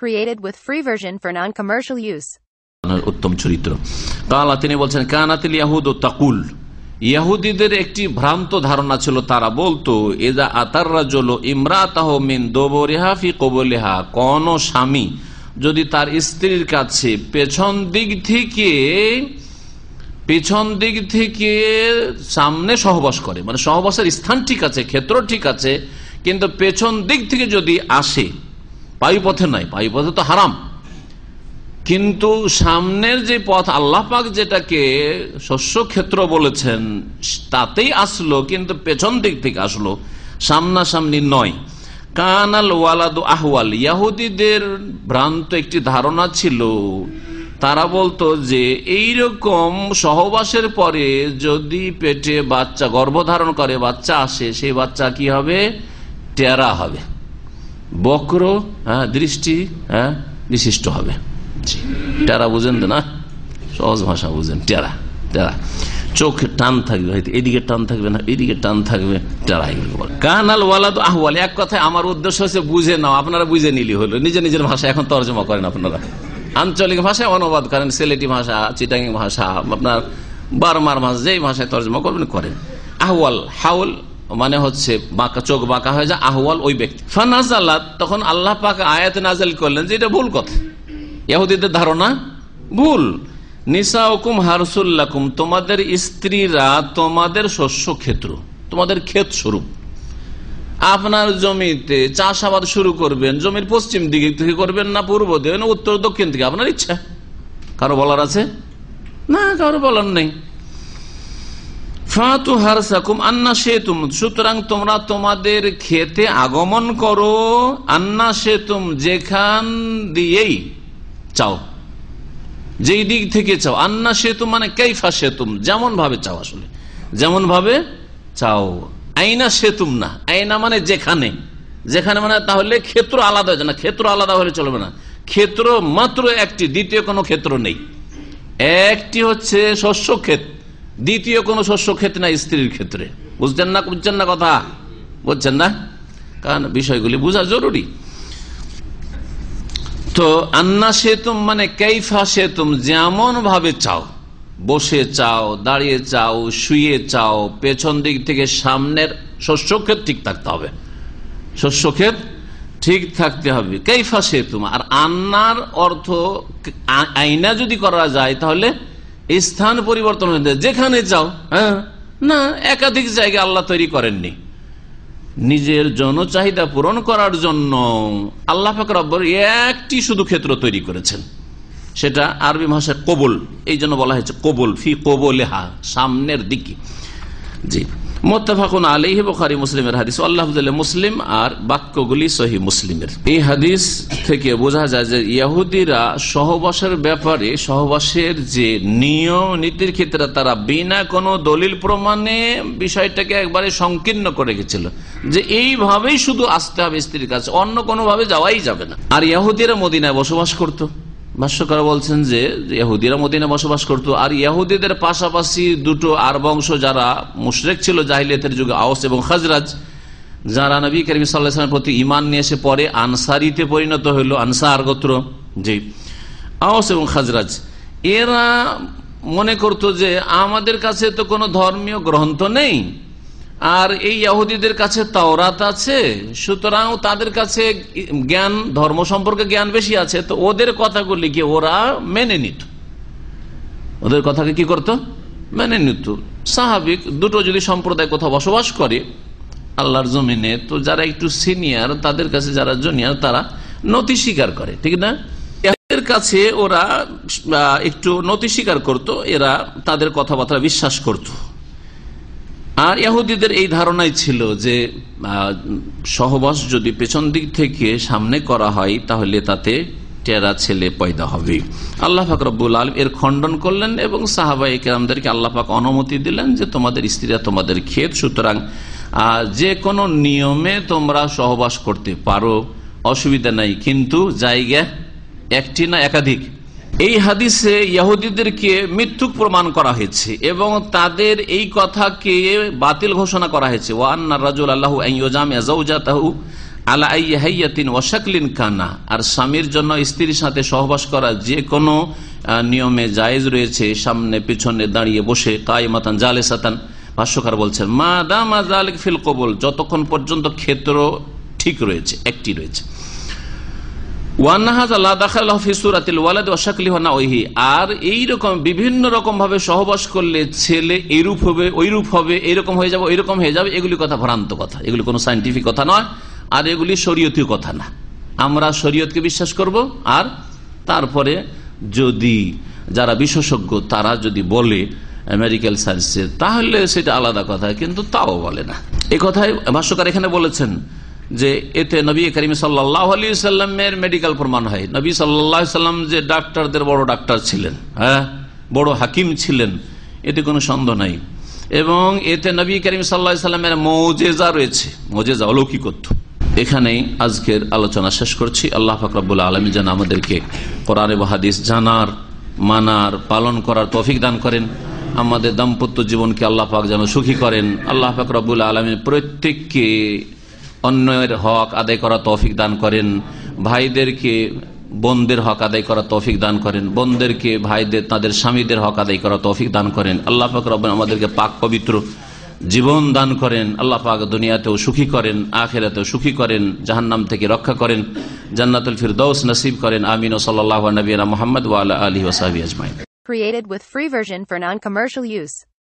Created with free version for non-commercial use. উত্তম চরিত্র। কালা তিনি বলছেন, কানাতিল ইয়াহুদ ও তাকুল। ইয়াহুদিদের একটি ভ্রান্ত ধারণা ছিল, তারা বলতো এদা আতার রাজল ইমরাতাহ মিন দোবরেহা ফি কবলেহা। কোন স্বামী যদি তার স্ত্রীর কাছে পেছন দিক থেকে, পেছন দিক থেকে সামনে সহবাস করে মানে সহবাসের স্থান ঠিক আছে, ক্ষেত্র ঠিক আছে, কিন্তু পেছন দিক থেকে যদি আসে বায়ুপথে নয় বায়ুপথে তো হারাম। কিন্তু সামনের যে পথ, আল্লাহ পাক যেটাকে শস্য ক্ষেত্র বলেছেন, তাতেই আসলো, কিন্তু পেছন দিক থেকে আসলো, সামনাসামনি নয়। কানাল ওয়ালাদ আহওয়াল, ইয়াহুদিদের ভ্রান্ত একটি ধারণা ছিল। তারা বলতো যে, এইরকম সহবাসের পরে যদি পেটে বাচ্চা গর্ভধারণ করে, বাচ্চা আসে, সেই বাচ্চা কি হবে? টেরা হবে। বক্র হ্যাঁ দৃষ্টি হ্যাঁ বিশিষ্ট হবে। টেরা বুঝেন না? সহজ ভাষা বুঝেন। টেরা টেরা। চোখে টান থাকবে হয়তো। এদিকে টান থাকবে না, এদিকে টান থাকবে, টেরা কানাল ওয়ালাদ আহওয়াল, এক কথায় আমার উদ্দেশ্য হচ্ছে বুঝে নাও, আপনারা বুঝে নিলি হলো। নিজের নিজের ভাষা এখন তর্জমা করেন আপনারা। আঞ্চলিক ভাষায় অনুবাদ করেন, সিলেটি ভাষা চিটাঙ্গি ভাষা, আপনার বারমার ভাষা, যেই ভাষায় তর্জমা করবেন, করেন। আহওয়াল, হাউল মানে হচ্ছে বাঁকা চোখ বাঁকা হয়ে যায়, আহওয়াল ওই ব্যক্তি। ফানাজ তখন আল্লাহ পাক আয়াত নাজেল করলেন যে এটা ভুল কথা। ইহুদিদের ধারণা ভুল। নিসা হুকুম হারসুল্লাকুম, তোমাদের স্ত্রীরা তোমাদের শস্য ক্ষেত্র, তোমাদের ক্ষেত স্বরূপ। আপনার জমিতে চাষাবাদ শুরু করবেন, জমির পশ্চিম দিকে থেকে করবেন না পূর্ব দিকে, না উত্তর দক্ষিণ থেকে আপনার ইচ্ছা। কারও বলার আছে? না, কারও বলার নেই। ফাতু হারসাকুম আন্না সেতুম। সুতরাং তোমরা তোমাদের খেতে আগমন করো। আন্না সেতুম, যেখান দিয়েই চাও। যেই দিক থেকে চাও। আন্না সেতু মানে কেইফা সেতুম, যেমন ভাবে চাও আসলে। যেমন ভাবে চাও। আইনা সেতুম না। আইনা মানে যেখানে। যেখানে মানে তাহলে ক্ষেত্র আলাদা হয়ে না। ক্ষেত্র আলাদা হলে চলবে না। ক্ষেত্র মাত্র একটি, দ্বিতীয় কোনো ক্ষেত্র নেই। একটি হচ্ছে শস্য ক্ষেত। দ্বিতীয় কোনো শস্য ক্ষেত না স্ত্রীর ক্ষেত্রে? বুঝছেন না বুঝছেন না কথা? বুঝছেন না? কারণ বিষয়গুলি বোঝা জরুরি। তো আন্না সেতুম মানে কেইফা সেতুম, যেমন ভাবে চাও। বসে চাও, দাঁড়িয়ে চাও, শুয়ে চাও, পেছন দিক থেকে সামনের শস্যক্ষেত ঠিক থাকতে হবে। শস্যক্ষেত ঠিক থাকতে হবে। কেইফা সেতুম, আর আন্নার অর্থ আইনা যদি করা যায় তাহলে স্থান পরিবর্তন যেখানে যাও হ্যাঁ? না, একাধিক জায়গা আল্লাহ তৈরি করেননি। নিজের জন চাহিদা পূরণ করার জন্য আল্লাহ ফাকর একটি শুধু ক্ষেত্র তৈরি করেছেন। সেটা আরবি ভাষায় কবল। এই জন্য বলা হয়েছে কবল, ফি কবলেহা, সামনের দিকে। জি। মোত্তাফাকুন আলী বখারি মুসলিমের হাদিস। আল্লাহ মুসলিম আর বাক্যগুলি সহি মুসলিমের। এই হাদিস থেকে বোঝা যায় যে ইয়াহুদিরা সহবাসের ব্যাপারে, সহবাসের যে নিয়ম নীতির ক্ষেত্রে তারা বিনা কোনো দলিল প্রমাণে বিষয়টাকে একবারে সংকীর্ণ করে গেছিল যে এইভাবেই শুধু আসতে হবে স্ত্রীর কাছে, অন্য কোনো ভাবে যাওয়াই যাবে না। আর ইয়াহুদিরা মদিনায় বসবাস করতো। ভাষ্যকার বলছেন যে ইহুদিরা মদিনে বসবাস করত, আর ইহুদিদের পাশাপাশি দুটো আর বংশ যারা মুশরেক ছিল, জাহিলিয়াতের যুগে আওস এবং খাজরাজ, যারা নবী করিম সাল্লাহামের প্রতি ইমান নিয়ে এসে পরে আনসারিতে পরিণত হইল, আনসার গোত্র, জি, আওস এবং খাজরাজ। এরা মনে করত যে আমাদের কাছে তো কোনো ধর্মীয় গ্রন্থ নেই। আর এই ইহুদিদের কাছে তাওরাত আছে, সুতরাং তাদের কাছে জ্ঞান, ধর্ম সম্পর্কে জ্ঞান বেশি আছে, তো ওদের কথাগুলিকে ওরা মেনে নিত? ওদের কথাকে কি করত? মেনে নিত। স্বাভাবিক দুটো যদি সম্প্রদায় কোথাও বসবাস করে, আল্লাহর জমিনে, তো যারা একটু সিনিয়র, তাদের কাছে যারা জুনিয়র, তারা নতি স্বীকার করে, ঠিক না? এদের কাছে ওরা একটু নতি স্বীকার করত, এরা তাদের কথাবার্তা বিশ্বাস করতো। আর ইহুদিদের এই ধারণাই ছিল যে সহবাস যদি পেছন দিক থেকে সামনে করা হয়, তাহলে তাতে টেরা ছেলে পয়দা হবে। আল্লাহ পাক রব্বুল আলম এর খণ্ডন করলেন এবং সাহাবাই কেরামদেরকে আল্লাহ পাক অনুমতি দিলেন যে, তোমাদের স্ত্রীরা তোমাদের ক্ষেত, সুতরাং যে কোনো নিয়মে তোমরা সহবাস করতে পারো। অসুবিধা নাই, কিন্তু জায়গা একটি না একাধিক। এই হাদিসে ইয়াহুদিদেরকে মৃত্যুক প্রমাণ করা হয়েছে এবং তাদের এই কথাকে বাতিল ঘোষণা করা হয়েছে। ওয়ান্না রাজুল আল্লাহ আলা হাইয়াতিন ওয়াশাকলিন কানা। আর স্বামীর জন্য স্ত্রীর সাথে সহবাস করা যে কোনো নিয়মে জায়েজ রয়েছে, সামনে পিছনে দাঁড়িয়ে বসে কায় মাতান জালে সাতান ভাষ্যকার বলছেন, মা দা মা জালিক ফিল কবুল। যতক্ষণ পর্যন্ত ক্ষেত্র ঠিক রয়েছে, একটি রয়েছে। আর এই রকম বিভিন্ন সহবাস করলে ছেলে হবে ওইরূপ হবে এইরকম হয়ে যাবে ওইরকম হয়ে যাবে কথা ভ্রান্ত কথা। এগুলি কোনো সাইন্টিফিক কথা নয়, আর এগুলি কথা না। আমরা শরীয়তকে বিশ্বাস করব, আর তারপরে যদি যারা বিশেষজ্ঞ, তারা যদি বলে মেডিকেল সায়েন্সের তাহলে সেটা আলাদা কথা, কিন্তু তাও বলে না। এই কথাই ভাষ্যকার এখানে বলেছেন যে এতে নবী করিম সাল্লাহ সাল্লামের মেডিকেল প্রমাণ হয়। নবী সাল্লাহ সাল্লাম যে ডাক্তারদের বড় ডাক্তার ছিলেন হ্যাঁ? বড় হাকিম ছিলেন, এতে কোনো সন্দেহ নাই। এবং এতে নবী করিম সাল্লামের মৌজেজা রয়েছে। মৌজেজা, অলৌকিকত্ব। এখানেই আজকের আলোচনা শেষ করছি। আল্লাহ ফাকরাবুল্লা আলমী যেন আমাদেরকে কোরআন বাহাদিস জানার, মানার, পালন করার তৌফিক দান করেন। আমাদের দাম্পত্য জীবনকে আল্লাহ পাক যেন সুখী করেন। আল্লাহ পাক রব্বুল আলমী প্রত্যেককে অন্যের হক আদায় করা তৌফিক দান করেন, ভাইদেরকে বোনদের হক আদায় করা তৌফিক দান করেন, বোনদেরকে ভাইদের, তাদের স্বামীদের হক আদায় করা তৌফিক দান করেন। আল্লাহ পাক রব আমাদেরকে পাক পবিত্র জীবন দান করেন, আল্লাহ পাক দুনিয়াতেও সুখী করেন, আখেরাতেও সুখী করেন, জাহান্নাম থেকে রক্ষা করেন, জান্নাতুল ফিরদৌস নসিব করেন, আমিন। ও সাল্লাহ নবীনা মোহাম্মদ ওয়াল আলী ওসাহাবি আজমাইন। Created with free version for non-commercial use.